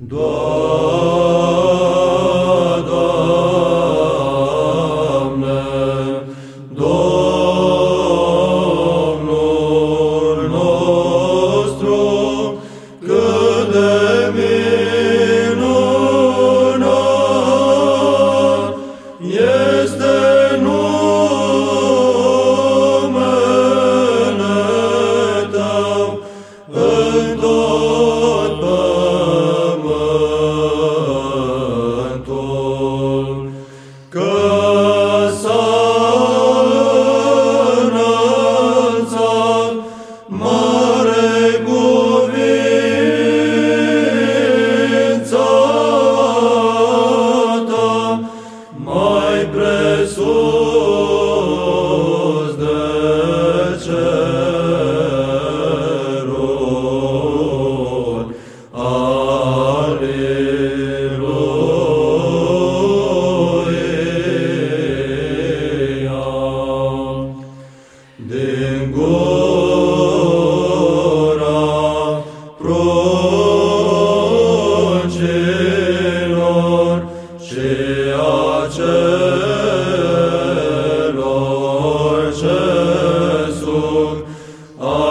Doamne,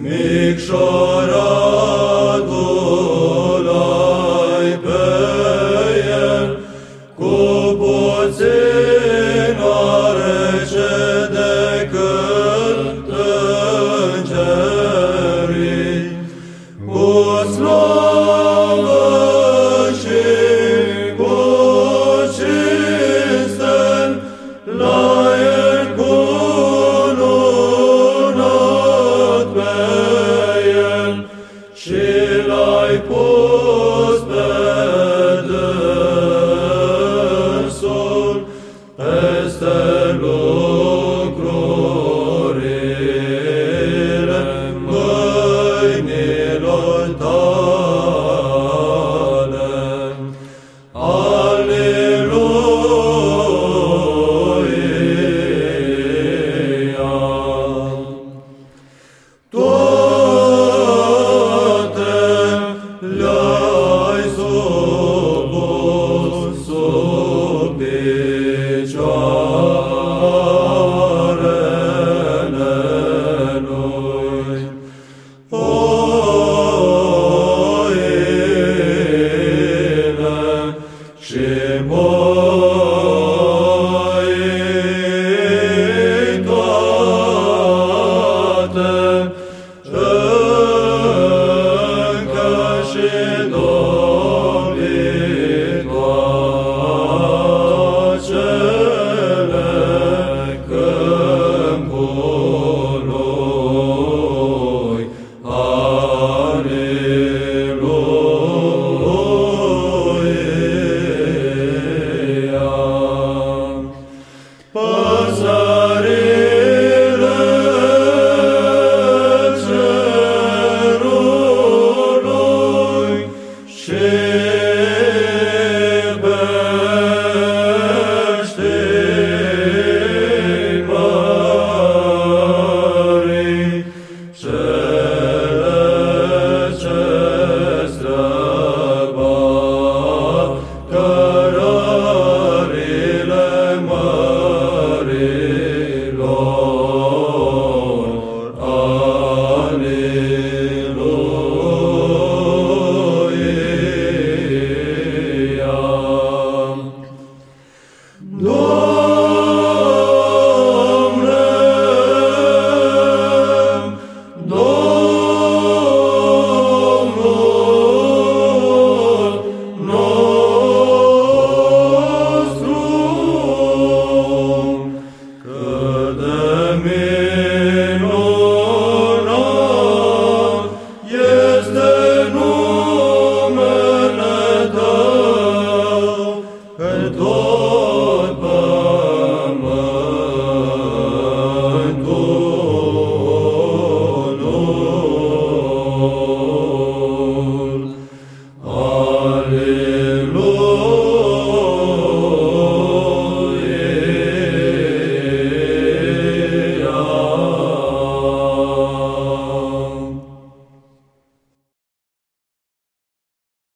Make sure I